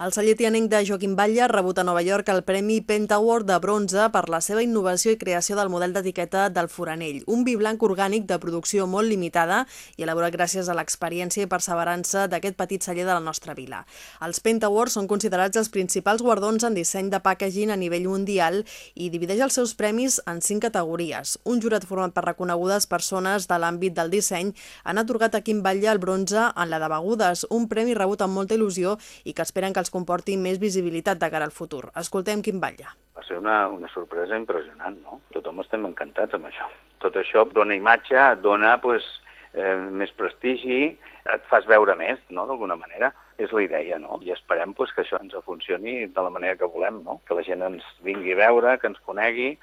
El celler tianenc de Joaquim Batlle ha rebut a Nova York el Premi Pentaward de bronze per la seva innovació i creació del model d'etiqueta del Foranell, un vi blanc orgànic de producció molt limitada i elaborat gràcies a l'experiència i perseverança d'aquest petit celler de la nostra vila. Els Pentawards són considerats els principals guardons en disseny de packaging a nivell mundial i divideix els seus premis en cinc categories. Un jurat format per reconegudes persones de l'àmbit del disseny han atorgat a Quim Batlle el bronze en la de begudes, un premi rebut amb molta il·lusió i que esperen que els comporti més visibilitat de cara al futur. Escoltem Quim Batlle. Va ser una, una sorpresa impressionant, no? Tothom estem encantats amb això. Tot això dona imatge, dona pues, eh, més prestigi, et fas veure més, no?, d'alguna manera. És la idea, no? I esperem pues, que això ens funcioni de la manera que volem, no? Que la gent ens vingui a veure, que ens conegui,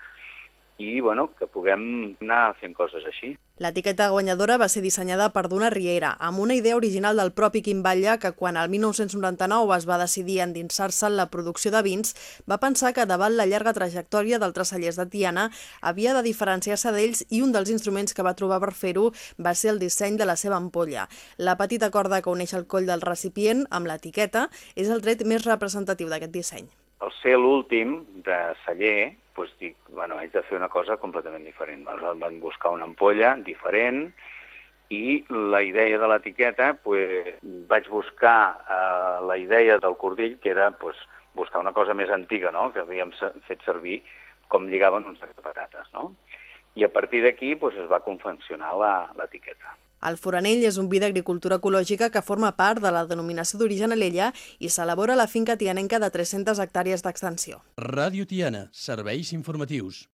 i bueno, que puguem anar fent coses així. L'etiqueta guanyadora va ser dissenyada per Duna Riera, amb una idea original del propi Quim Batlle que quan el 1999 es va decidir endinsar-se en la producció de vins, va pensar que davant la llarga trajectòria d'altres cellers de Tiana havia de diferenciar-se d'ells i un dels instruments que va trobar per fer-ho va ser el disseny de la seva ampolla. La petita corda que uneix el coll del recipient amb l'etiqueta és el tret més representatiu d'aquest disseny. Al ser l'últim de celler, doncs dic, bueno, haig de fer una cosa completament diferent. Aleshores van buscar una ampolla diferent i la idea de l'etiqueta, doncs, vaig buscar eh, la idea del cordill, que era doncs, buscar una cosa més antiga, no?, que havíem fet servir com lligaven uns de patates, no? I a partir d'aquí doncs, es va confeccionar l'etiqueta. El Foranell és un vi d'agricultura ecològica que forma part de la denominació d'origen Alella i s'elabora a la finca tianenca de 300 hectàrees d'extensió. Ràdio Tiana, serveis informatius.